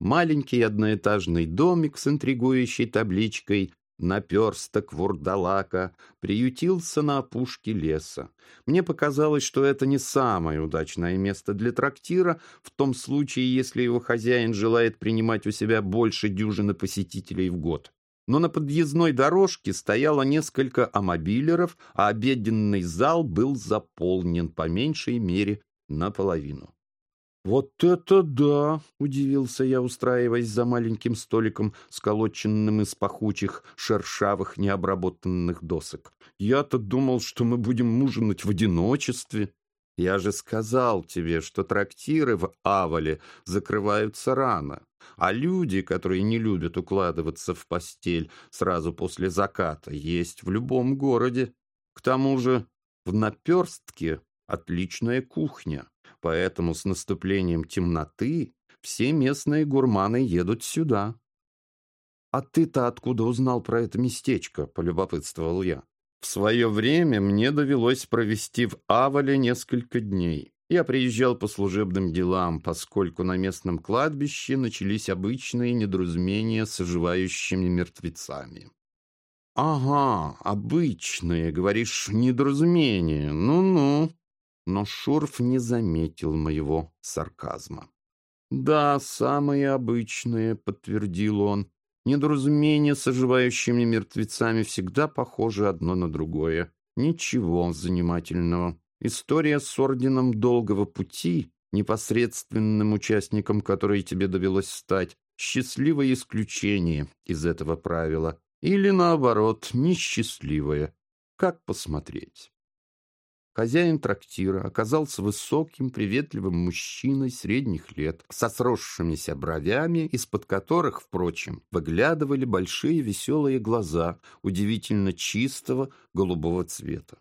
Маленький одноэтажный домик с интригующей табличкой наперсток вурдалака приютился на опушке леса. Мне показалось, что это не самое удачное место для трактира, в том случае, если его хозяин желает принимать у себя больше дюжины посетителей в год. Но на подъездной дорожке стояло несколько амобилеров, а обеденный зал был заполнен по меньшей мере наполовину. «Вот это да!» — удивился я, устраиваясь за маленьким столиком, сколоченным из пахучих, шершавых, необработанных досок. «Я-то думал, что мы будем ужинать в одиночестве. Я же сказал тебе, что трактиры в Авале закрываются рано, а люди, которые не любят укладываться в постель сразу после заката, есть в любом городе. К тому же в наперстке отличная кухня». Поэтому с наступлением темноты все местные гурманы едут сюда. «А ты-то откуда узнал про это местечко?» — полюбопытствовал я. В свое время мне довелось провести в Авале несколько дней. Я приезжал по служебным делам, поскольку на местном кладбище начались обычные недоразумения с оживающими мертвецами. «Ага, обычные, говоришь, недоразумения. Ну-ну», но Шурф не заметил моего сарказма. «Да, самые обычные», — подтвердил он. «Недоразумения с оживающими мертвецами всегда похожи одно на другое. Ничего занимательного. История с Орденом Долгого Пути, непосредственным участником которой тебе довелось стать, счастливое исключение из этого правила. Или, наоборот, несчастливое. Как посмотреть?» Хозяин трактира оказался высоким, приветливым мужчиной средних лет, со сросшимися бровями, из-под которых, впрочем, выглядывали большие веселые глаза удивительно чистого голубого цвета.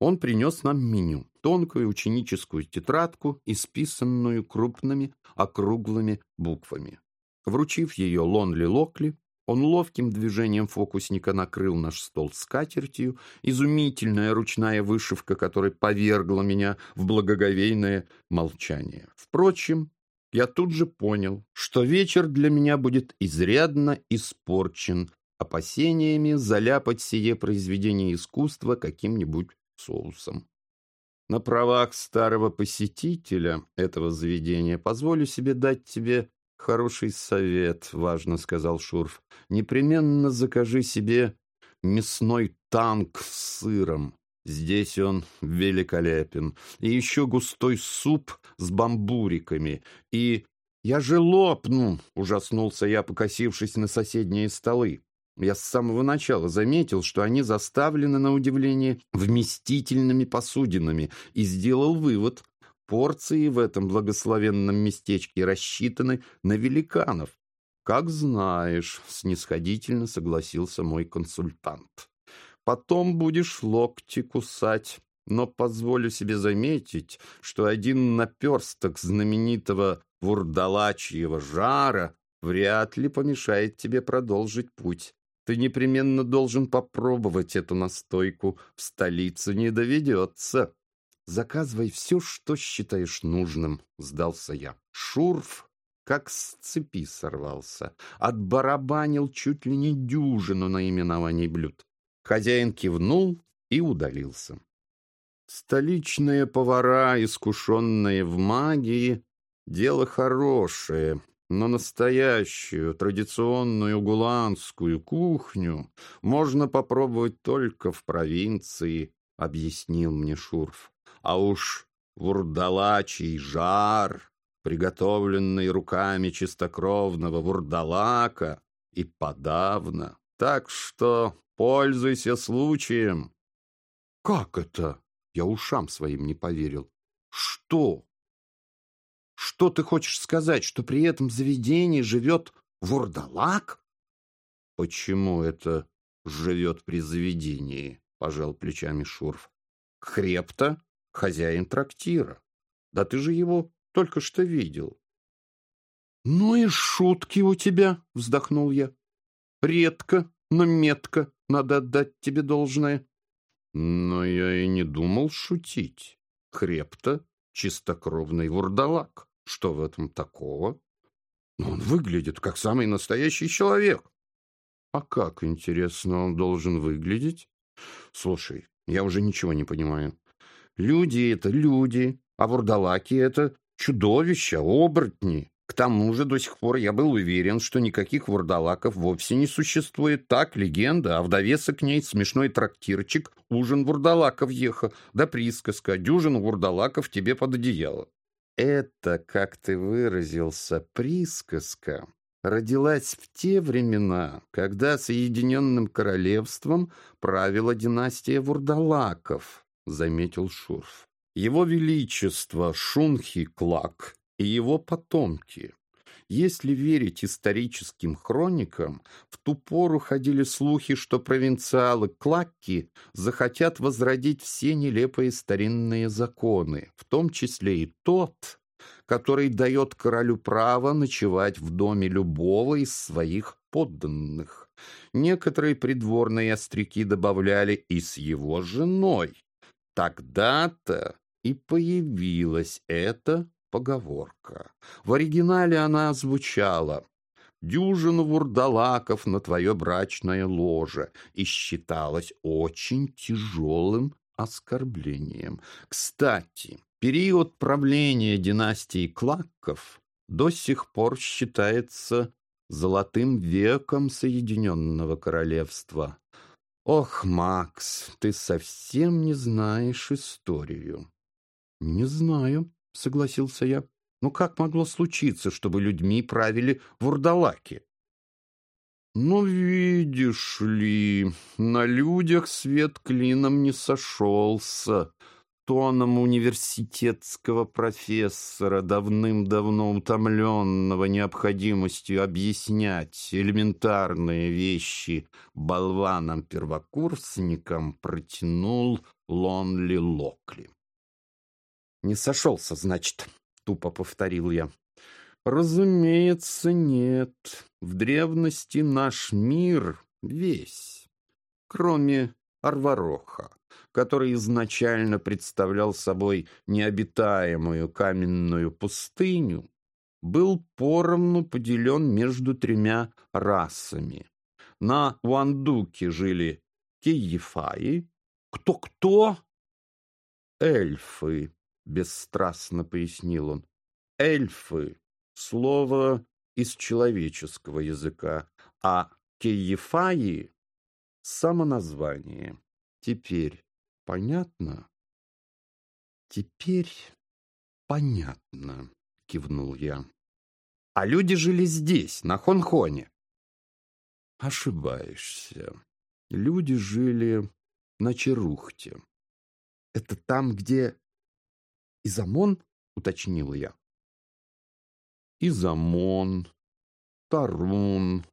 Он принес нам меню, тонкую ученическую тетрадку, исписанную крупными округлыми буквами. Вручив ее Лонли Локли, он ловким движением фокусника накрыл наш стол скатертью, изумительная ручная вышивка, которая повергла меня в благоговейное молчание. Впрочем, я тут же понял, что вечер для меня будет изрядно испорчен опасениями заляпать сие произведение искусства каким-нибудь соусом. На правах старого посетителя этого заведения позволю себе дать тебе «Хороший совет», — важно сказал Шурф. «Непременно закажи себе мясной танк с сыром. Здесь он великолепен. И еще густой суп с бамбуриками. И я же лопну!» — ужаснулся я, покосившись на соседние столы. Я с самого начала заметил, что они заставлены, на удивление, вместительными посудинами, и сделал вывод, Порции в этом благословенном местечке рассчитаны на великанов. Как знаешь, снисходительно согласился мой консультант. Потом будешь локти кусать, но позволю себе заметить, что один наперсток знаменитого вурдалачьего жара вряд ли помешает тебе продолжить путь. Ты непременно должен попробовать эту настойку. В столице не доведется. Заказывай все, что считаешь нужным, сдался я. Шурф как с цепи сорвался. Отбарабанил чуть ли не дюжину наименований блюд. Хозяин кивнул и удалился. Столичные повара, искушенные в магии, дело хорошее, но настоящую традиционную гуланскую кухню можно попробовать только в провинции, объяснил мне Шурф а уж вурдалачий жар, приготовленный руками чистокровного вурдалака, и подавно. Так что пользуйся случаем. Как это? Я ушам своим не поверил. Что? Что ты хочешь сказать, что при этом заведении живет вурдалак? Почему это живет при заведении? Пожал плечами Шурф. Хребта хозяин трактира. Да ты же его только что видел. — Ну и шутки у тебя, — вздохнул я. — Редко, но метко, надо отдать тебе должное. Но я и не думал шутить. Хребто — чистокровный вурдалак. Что в этом такого? Но он выглядит как самый настоящий человек. А как, интересно, он должен выглядеть? Слушай, я уже ничего не понимаю. Люди — это люди, а вурдалаки — это чудовища, оборотни. К тому же до сих пор я был уверен, что никаких вурдалаков вовсе не существует. Так, легенда, а в довесок к ней смешной трактирчик, ужин вурдалаков еха, да присказка, дюжин вурдалаков тебе под одеяло. Это, как ты выразился, присказка, родилась в те времена, когда Соединенным Королевством правила династия вурдалаков, заметил Шурф. Его Величество Шунхи-Клак и его потомки. Если верить историческим хроникам, в ту пору ходили слухи, что провинциалы Клакки захотят возродить все нелепые старинные законы, в том числе и тот, который дает королю право ночевать в доме любого из своих подданных. Некоторые придворные остряки добавляли и с его женой. Тогда-то и появилась эта поговорка. В оригинале она звучала «Дюжину вурдалаков на твое брачное ложе» и считалась очень тяжелым оскорблением. Кстати, период правления династии Клакков до сих пор считается золотым веком Соединенного Королевства. Ох, Макс, ты совсем не знаешь историю. Не знаю, — согласился я. «Ну как могло случиться, чтобы людьми правили вурдалаки?» «Ну, видишь ли, на людях свет клином не сошелся», тоном университетского профессора, давным-давно утомленного необходимостью объяснять элементарные вещи болванам-первокурсникам, протянул Лонли Локли. «Не сошелся, значит», — тупо повторил я. «Разумеется, нет. В древности наш мир весь, кроме Арвароха, который изначально представлял собой необитаемую каменную пустыню, был поровну поделен между тремя расами. На Уандуке жили Киефаи. Кто-кто? Эльфы. — бесстрастно пояснил он. «Эльфы — слово из человеческого языка, а Кеефаи — самоназвание. Теперь понятно?» «Теперь понятно», — кивнул я. «А люди жили здесь, на Хонхоне». «Ошибаешься. Люди жили на Черухте. Это там, где «Изамон?» — уточнила я. «Изамон, Тарун,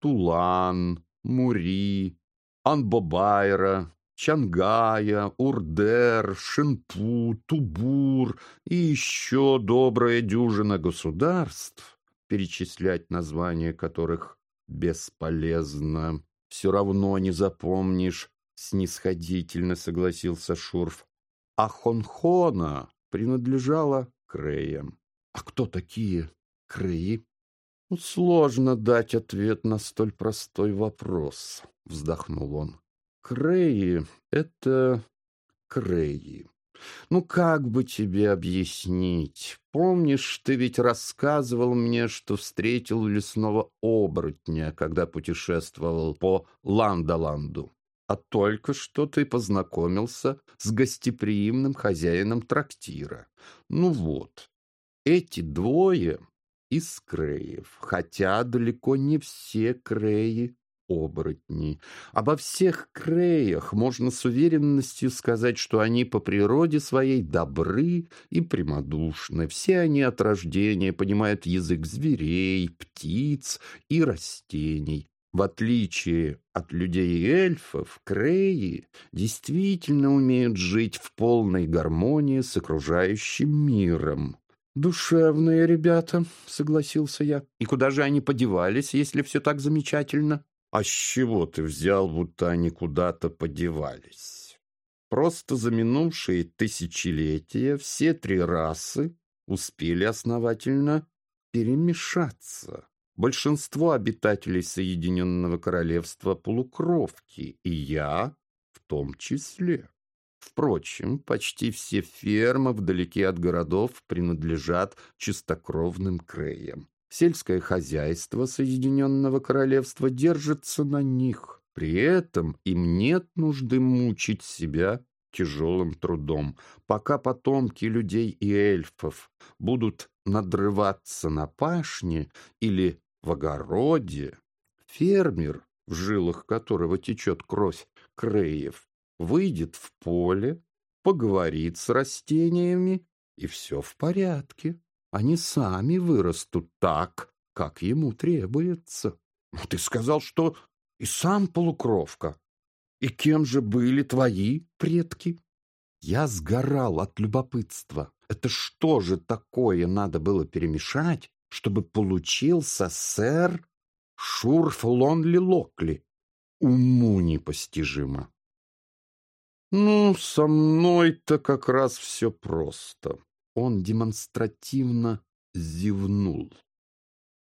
Тулан, Мури, Анбобайра, Чангая, Урдер, Шинпу, Тубур и еще добрая дюжина государств, перечислять названия которых бесполезно. Все равно не запомнишь, снисходительно согласился Шурф. А Хонхона принадлежала Креям. А кто такие Креи? Ну, сложно дать ответ на столь простой вопрос, вздохнул он. Креи — это Креи. Ну, как бы тебе объяснить? Помнишь, ты ведь рассказывал мне, что встретил лесного оборотня, когда путешествовал по Ландоланду а только что ты познакомился с гостеприимным хозяином трактира. Ну вот, эти двое из креев, хотя далеко не все креи оборотни. Обо всех креях можно с уверенностью сказать, что они по природе своей добры и прямодушны. Все они от рождения понимают язык зверей, птиц и растений. В отличие от людей и эльфов, креи действительно умеют жить в полной гармонии с окружающим миром. «Душевные ребята», — согласился я. «И куда же они подевались, если все так замечательно?» «А с чего ты взял, будто они куда-то подевались?» Просто за минувшие тысячелетия все три расы успели основательно перемешаться. Большинство обитателей Соединенного Королевства — полукровки, и я в том числе. Впрочем, почти все фермы вдалеке от городов принадлежат чистокровным креям. Сельское хозяйство Соединенного Королевства держится на них. При этом им нет нужды мучить себя тяжелым трудом, пока потомки людей и эльфов будут надрываться на пашне или в огороде. Фермер, в жилах которого течет кровь Креев, выйдет в поле, поговорит с растениями, и все в порядке. Они сами вырастут так, как ему требуется. Ты сказал, что и сам полукровка. И кем же были твои предки? Я сгорал от любопытства. Это что же такое надо было перемешать, чтобы получился сэр Шурф Лонли Локли? Уму непостижимо. Ну, со мной-то как раз все просто. Он демонстративно зевнул.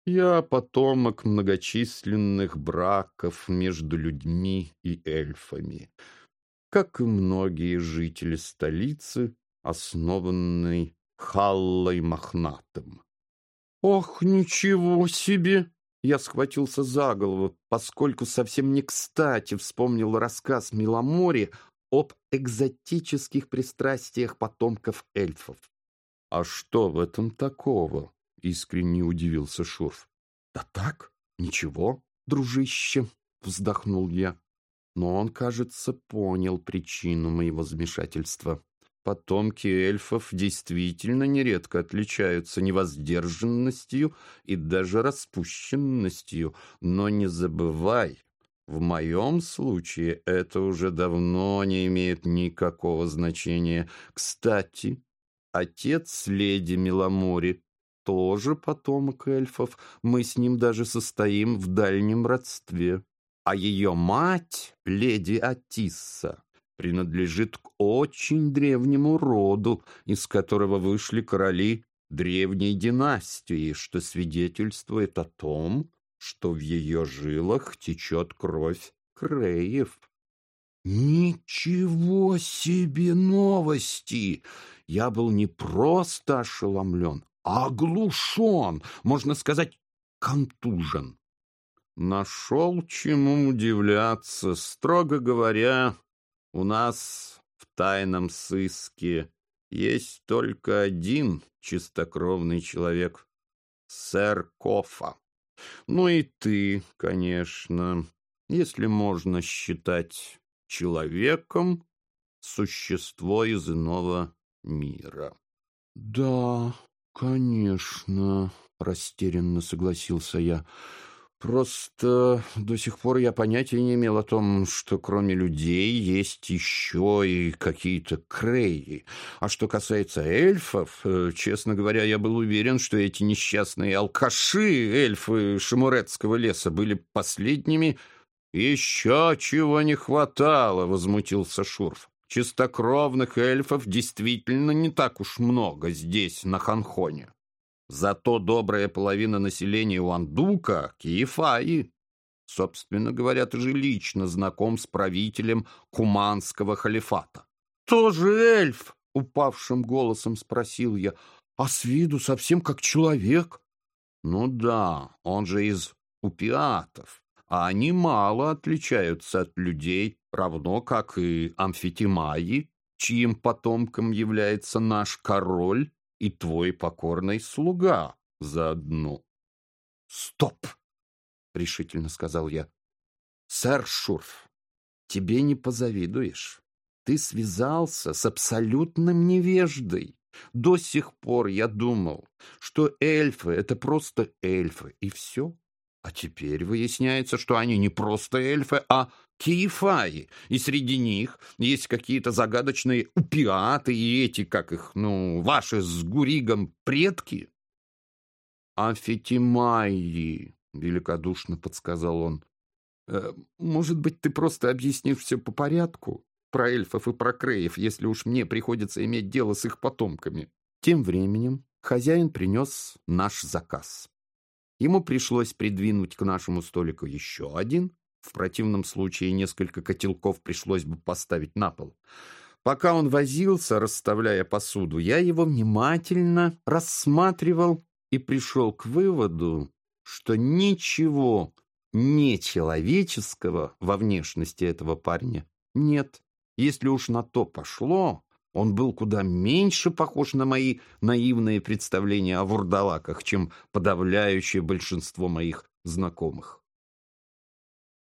Я потомок многочисленных браков между людьми и эльфами, как и многие жители столицы, основанной Халлой Мохнатым. «Ох, ничего себе!» Я схватился за голову, поскольку совсем не кстати вспомнил рассказ Миломори об экзотических пристрастиях потомков эльфов. «А что в этом такого?» — искренне удивился Шурф. «Да так, ничего, дружище», — вздохнул я. Но он, кажется, понял причину моего замешательства. Потомки эльфов действительно нередко отличаются невоздержанностью и даже распущенностью, но не забывай, в моем случае это уже давно не имеет никакого значения. Кстати, отец леди Миломори тоже потомок эльфов, мы с ним даже состоим в дальнем родстве. А ее мать, леди Атисса, принадлежит к очень древнему роду, из которого вышли короли древней династии, что свидетельствует о том, что в ее жилах течет кровь Креев. Ничего себе новости! Я был не просто ошеломлен, а оглушен, можно сказать, контужен. Нашел чему удивляться. Строго говоря, у нас в тайном сыске есть только один чистокровный человек — сэр Кофа. Ну и ты, конечно, если можно считать человеком существо из иного мира. — Да, конечно, — растерянно согласился я. Просто до сих пор я понятия не имел о том, что кроме людей есть еще и какие-то крейи. А что касается эльфов, э, честно говоря, я был уверен, что эти несчастные алкаши, эльфы Шамурецкого леса, были последними. «Еще чего не хватало», — возмутился Шурф. «Чистокровных эльфов действительно не так уж много здесь, на Ханхоне». Зато добрая половина населения Уандука — Киефаи. Собственно говоря, ты же лично знаком с правителем Куманского халифата. «Тоже эльф?» — упавшим голосом спросил я. «А с виду совсем как человек». «Ну да, он же из упиатов, а они мало отличаются от людей, равно как и амфитимаи, чьим потомком является наш король и твой покорный слуга заодно. — Стоп! — решительно сказал я. — Сэр Шурф, тебе не позавидуешь. Ты связался с абсолютным невеждой. До сих пор я думал, что эльфы — это просто эльфы, и все. А теперь выясняется, что они не просто эльфы, а киефаи, и среди них есть какие-то загадочные упиаты и эти, как их, ну, ваши с Гуригом предки. Афетимайи, великодушно подсказал он. «Э, может быть, ты просто объяснишь все по порядку? Про эльфов и про креев, если уж мне приходится иметь дело с их потомками. Тем временем хозяин принес наш заказ. Ему пришлось придвинуть к нашему столику еще один, в противном случае несколько котелков пришлось бы поставить на пол. Пока он возился, расставляя посуду, я его внимательно рассматривал и пришел к выводу, что ничего нечеловеческого во внешности этого парня нет. Если уж на то пошло, он был куда меньше похож на мои наивные представления о вурдалаках, чем подавляющее большинство моих знакомых.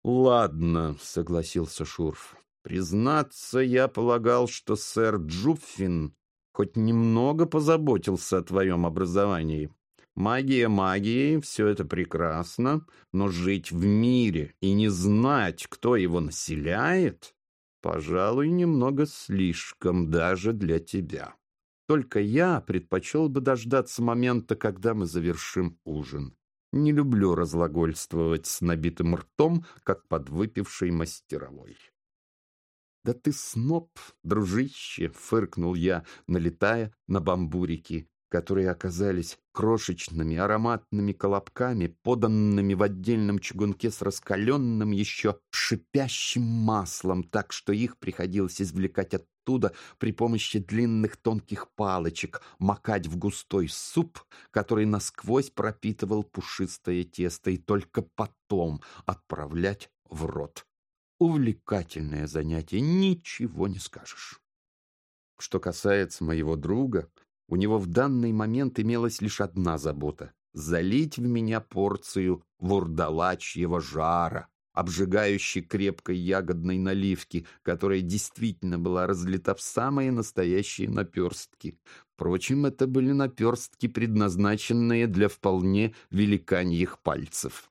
«Ладно», — согласился Шурф. «Признаться, я полагал, что сэр Джуффин хоть немного позаботился о твоем образовании. Магия магией, все это прекрасно, но жить в мире и не знать, кто его населяет, пожалуй, немного слишком даже для тебя. Только я предпочел бы дождаться момента, когда мы завершим ужин. Не люблю разлагольствовать с набитым ртом, как подвыпивший мастеровой. «Да ты сноб, дружище!» — фыркнул я, налетая на бамбурики, которые оказались крошечными ароматными колобками, поданными в отдельном чугунке с раскаленным еще шипящим маслом, так что их приходилось извлекать оттуда при помощи длинных тонких палочек, макать в густой суп, который насквозь пропитывал пушистое тесто, и только потом отправлять в рот. Увлекательное занятие, ничего не скажешь. Что касается моего друга, у него в данный момент имелась лишь одна забота — залить в меня порцию вурдалачьего жара, обжигающей крепкой ягодной наливки, которая действительно была разлита в самые настоящие наперстки. Впрочем, это были наперстки, предназначенные для вполне великаньих пальцев.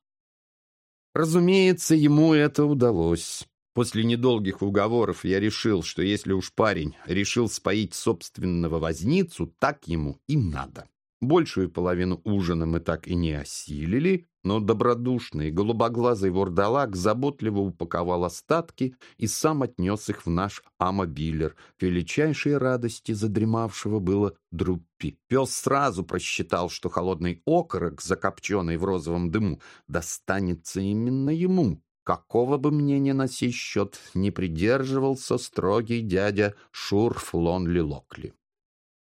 Разумеется, ему это удалось. После недолгих уговоров я решил, что если уж парень решил споить собственного возницу, так ему и надо. Большую половину ужина мы так и не осилили, но добродушный голубоглазый вордалак заботливо упаковал остатки и сам отнес их в наш амобилер. К величайшей радости задремавшего было Друппи. Пес сразу просчитал, что холодный окорок, закопченный в розовом дыму, достанется именно ему, Какого бы мнения на сей счет не придерживался строгий дядя Шурф Лонли Локли.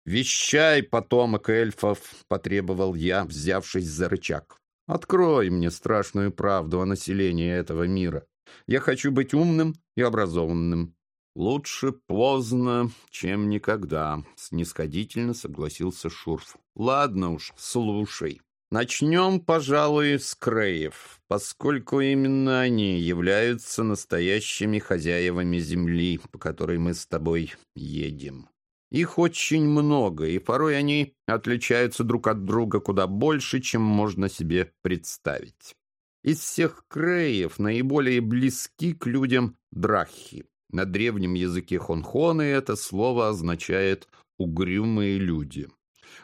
«Вещай, потомок эльфов!» — потребовал я, взявшись за рычаг. «Открой мне страшную правду о населении этого мира. Я хочу быть умным и образованным». «Лучше поздно, чем никогда», — снисходительно согласился Шурф. «Ладно уж, слушай. Начнем, пожалуй, с Креев, поскольку именно они являются настоящими хозяевами земли, по которой мы с тобой едем. Их очень много, и порой они отличаются друг от друга куда больше, чем можно себе представить. Из всех Креев наиболее близки к людям драхи. На древнем языке хонхоны это слово означает «угрюмые люди».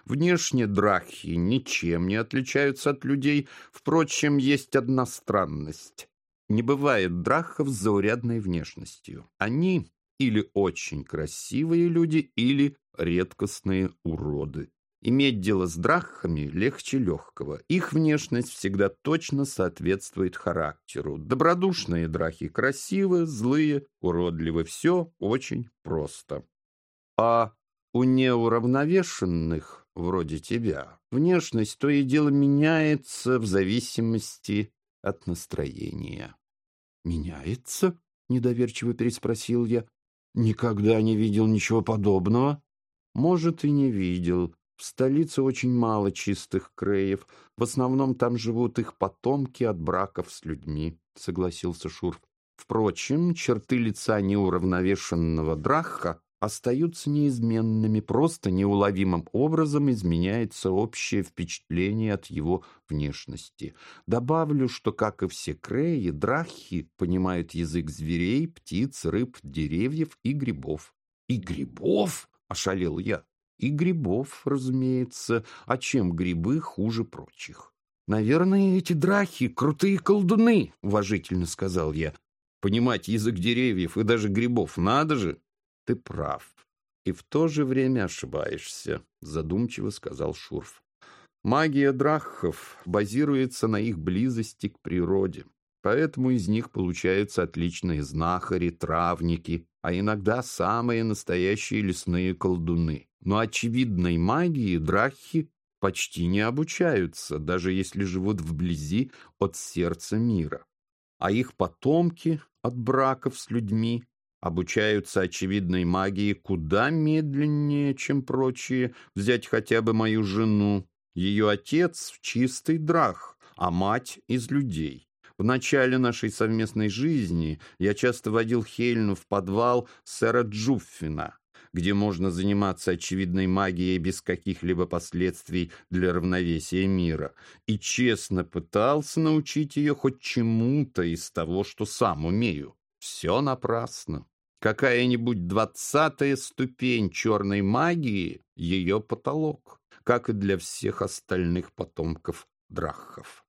Внешне драхи ничем не отличаются от людей, впрочем, есть одна странность. Не бывает драхов с заурядной внешностью. Они или очень красивые люди, или редкостные уроды. Иметь дело с драхами легче легкого. Их внешность всегда точно соответствует характеру. Добродушные драхи красивы, злые, уродливы. Все очень просто. А у неуравновешенных вроде тебя, внешность то и дело меняется в зависимости от настроения. «Меняется?» — недоверчиво переспросил я. «Никогда не видел ничего подобного». «Может, и не видел. В столице очень мало чистых креев. В основном там живут их потомки от браков с людьми», — согласился Шурф. Впрочем, черты лица неуравновешенного Драха остаются неизменными, просто неуловимым образом изменяется общее впечатление от его внешности. Добавлю, что, как и все креи, драхи понимают язык зверей, птиц, рыб, деревьев и грибов. «И грибов?» — ошалел я. «И грибов, разумеется. А чем грибы хуже прочих?» «Наверное, эти драхи — крутые колдуны», — уважительно сказал я. «Понимать язык деревьев и даже грибов надо же!» Ты прав. и в то же время ошибаешься», — задумчиво сказал Шурф. «Магия драххов базируется на их близости к природе, поэтому из них получаются отличные знахари, травники, а иногда самые настоящие лесные колдуны. Но очевидной магии драххи почти не обучаются, даже если живут вблизи от сердца мира. А их потомки от браков с людьми обучаются очевидной магии куда медленнее, чем прочие. Взять хотя бы мою жену. Ее отец — чистый драх, а мать — из людей. В начале нашей совместной жизни я часто водил Хельну в подвал сэра Джуффина, где можно заниматься очевидной магией без каких-либо последствий для равновесия мира, и честно пытался научить ее хоть чему-то из того, что сам умею. Все напрасно. Какая-нибудь двадцатая ступень черной магии — ее потолок, как и для всех остальных потомков драххов.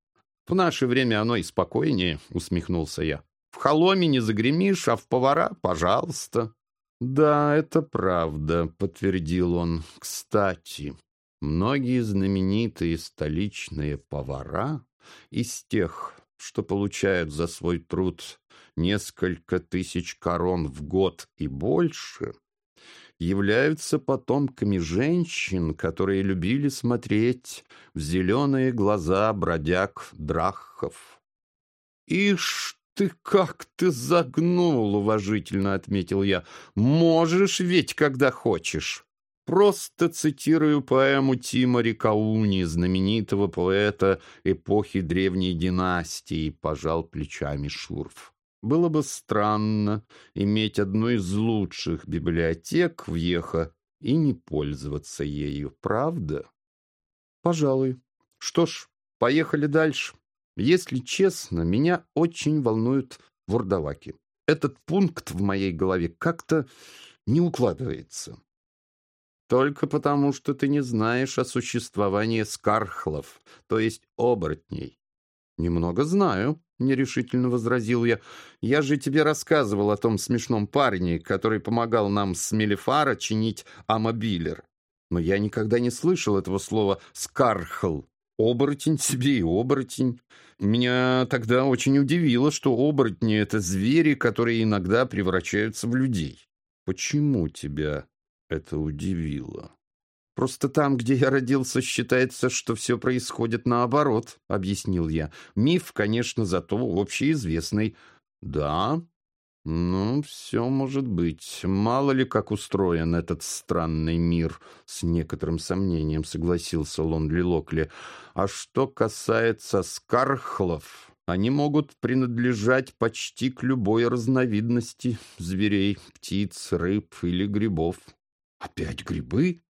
В наше время оно и спокойнее, — усмехнулся я. В холоме не загремишь, а в повара — пожалуйста. Да, это правда, — подтвердил он. Кстати, многие знаменитые столичные повара из тех, что получают за свой труд несколько тысяч корон в год и больше, являются потомками женщин, которые любили смотреть в зеленые глаза бродяг драххов. «Ишь ты, как ты загнул!» — уважительно отметил я. «Можешь ведь, когда хочешь!» Просто цитирую поэму Тимори Кауни, знаменитого поэта эпохи древней династии, пожал плечами Шурф. Было бы странно иметь одну из лучших библиотек в Ехо и не пользоваться ею, правда? Пожалуй. Что ж, поехали дальше. Если честно, меня очень волнуют вурдалаки. Этот пункт в моей голове как-то не укладывается. Только потому, что ты не знаешь о существовании скархлов, то есть оборотней. Немного знаю, нерешительно возразил я. Я же тебе рассказывал о том смешном парне, который помогал нам с Мелифара чинить амобилер. Но я никогда не слышал этого слова «скархл». Оборотень себе и оборотень. Меня тогда очень удивило, что оборотни — это звери, которые иногда превращаются в людей. Почему тебя это удивило. «Просто там, где я родился, считается, что все происходит наоборот», — объяснил я. «Миф, конечно, зато общеизвестный». «Да, ну, все может быть. Мало ли, как устроен этот странный мир», — с некоторым сомнением согласился Лонли Локли. «А что касается скархлов...» Они могут принадлежать почти к любой разновидности зверей, птиц, рыб или грибов. Опять грибы?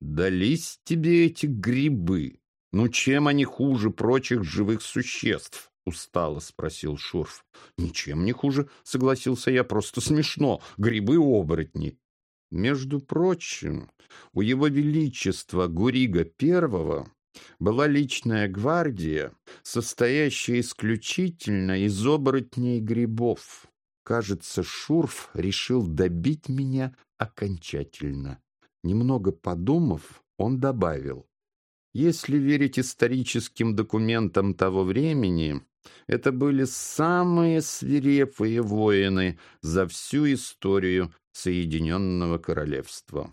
Дались тебе эти грибы. Ну чем они хуже прочих живых существ? Устало спросил Шурф. Ничем не хуже, согласился я, просто смешно. Грибы-оборотни. Между прочим, у его величества Гурига Первого была личная гвардия, состоящая исключительно из оборотней грибов. Кажется, Шурф решил добить меня окончательно. Немного подумав, он добавил. Если верить историческим документам того времени, это были самые свирепые воины за всю историю Соединенного Королевства.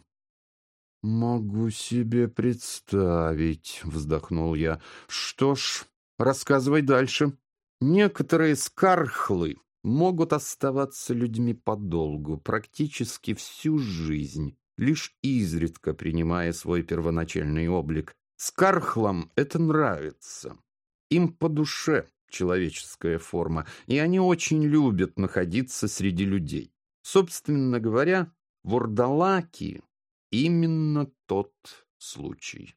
«Могу себе представить», — вздохнул я. «Что ж, рассказывай дальше. Некоторые скархлы могут оставаться людьми подолгу, практически всю жизнь, лишь изредка принимая свой первоначальный облик. Скархлам это нравится. Им по душе человеческая форма, и они очень любят находиться среди людей. Собственно говоря, вурдалаки — именно тот случай.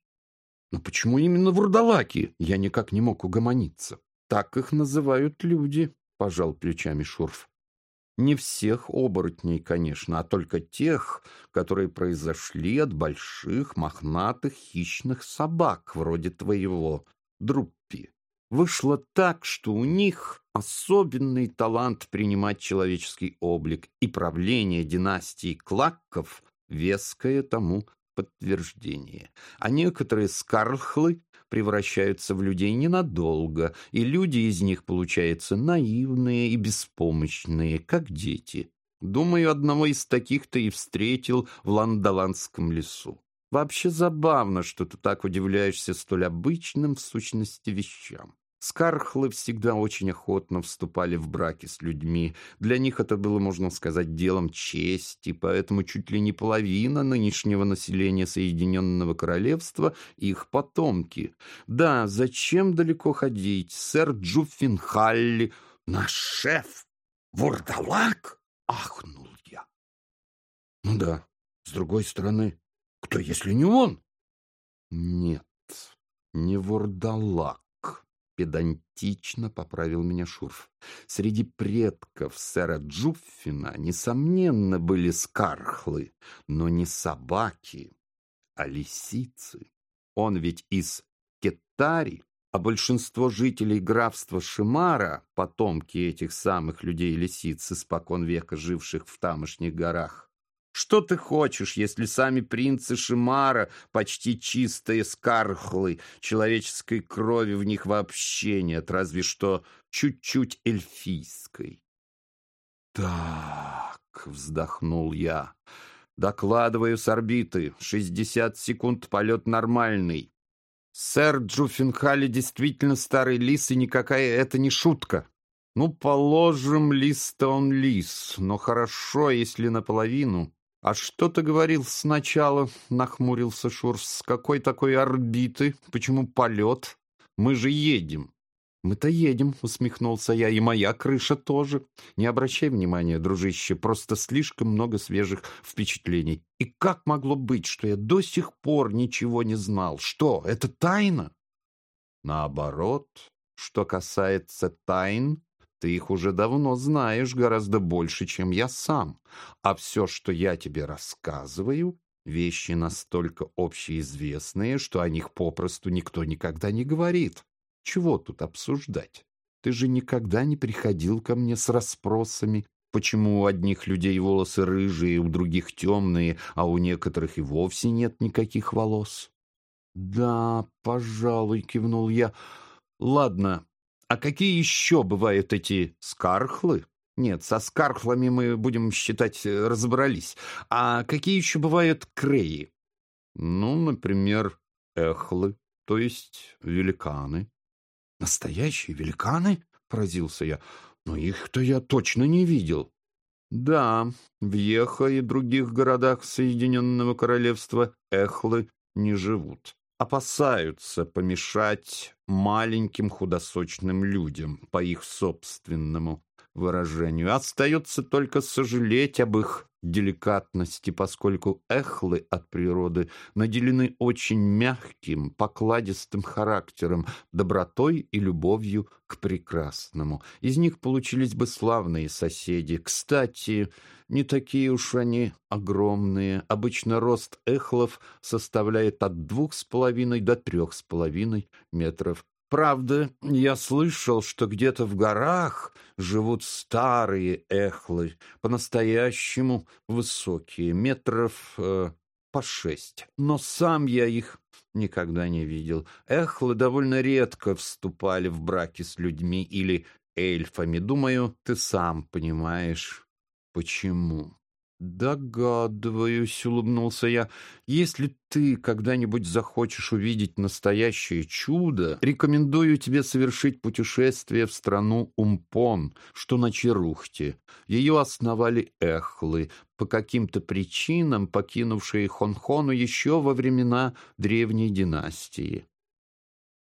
Но почему именно вурдалаки? Я никак не мог угомониться. Так их называют люди пожал плечами Шурф. Не всех оборотней, конечно, а только тех, которые произошли от больших мохнатых хищных собак, вроде твоего, Друппи. Вышло так, что у них особенный талант принимать человеческий облик, и правление династии Клакков веское тому подтверждение. А некоторые скархлы превращаются в людей ненадолго, и люди из них получаются наивные и беспомощные, как дети. Думаю, одного из таких ты и встретил в Ландаландском лесу. Вообще забавно, что ты так удивляешься столь обычным в сущности вещам. Скархлы всегда очень охотно вступали в браки с людьми. Для них это было, можно сказать, делом чести, поэтому чуть ли не половина нынешнего населения Соединенного Королевства — их потомки. Да, зачем далеко ходить? Сэр Джуффин Халли, наш шеф, вурдалак, ахнул я. Ну да, с другой стороны, кто, если не он? Нет, не вурдалак педантично поправил меня Шурф. Среди предков сэра Джуффина, несомненно, были скархлы, но не собаки, а лисицы. Он ведь из Кеттари, а большинство жителей графства Шимара, потомки этих самых людей-лисиц, испокон века живших в тамошних горах, что ты хочешь, если сами принцы Шимара почти чистые скархлы, человеческой крови в них вообще нет, разве что чуть-чуть эльфийской? Так, вздохнул я. Докладываю с орбиты. Шестьдесят секунд полет нормальный. Сэр Джуффенхали действительно старый лис, и никакая это не шутка. Ну, положим, лис-то он лис, но хорошо, если наполовину. «А что ты говорил сначала?» — нахмурился Шурс. «С какой такой орбиты? Почему полет? Мы же едем». «Мы-то едем», — усмехнулся я, — «и моя крыша тоже. Не обращай внимания, дружище, просто слишком много свежих впечатлений. И как могло быть, что я до сих пор ничего не знал? Что, это тайна?» «Наоборот, что касается тайн, ты их уже давно знаешь гораздо больше, чем я сам. А все, что я тебе рассказываю, вещи настолько общеизвестные, что о них попросту никто никогда не говорит. Чего тут обсуждать? Ты же никогда не приходил ко мне с расспросами, почему у одних людей волосы рыжие, у других темные, а у некоторых и вовсе нет никаких волос. Да, пожалуй, кивнул я. Ладно, а какие еще бывают эти скархлы? Нет, со скархлами мы, будем считать, разобрались. А какие еще бывают креи? Ну, например, эхлы, то есть великаны. Настоящие великаны? Поразился я. Но их-то я точно не видел. Да, в Еха и других городах Соединенного Королевства эхлы не живут опасаются помешать маленьким худосочным людям, по их собственному выражению. Остается только сожалеть об их деликатности, поскольку эхлы от природы наделены очень мягким, покладистым характером, добротой и любовью к прекрасному. Из них получились бы славные соседи. Кстати, не такие уж они огромные. Обычно рост эхлов составляет от двух с половиной до трех с половиной метров Правда, я слышал, что где-то в горах живут старые эхлы, по-настоящему высокие, метров э, по шесть. Но сам я их никогда не видел. Эхлы довольно редко вступали в браки с людьми или эльфами. Думаю, ты сам понимаешь, почему. «Догадываюсь», — улыбнулся я. «Если ты когда-нибудь захочешь увидеть настоящее чудо, рекомендую тебе совершить путешествие в страну Умпон, что на Черухте. Ее основали эхлы, по каким-то причинам покинувшие Хонхону еще во времена древней династии.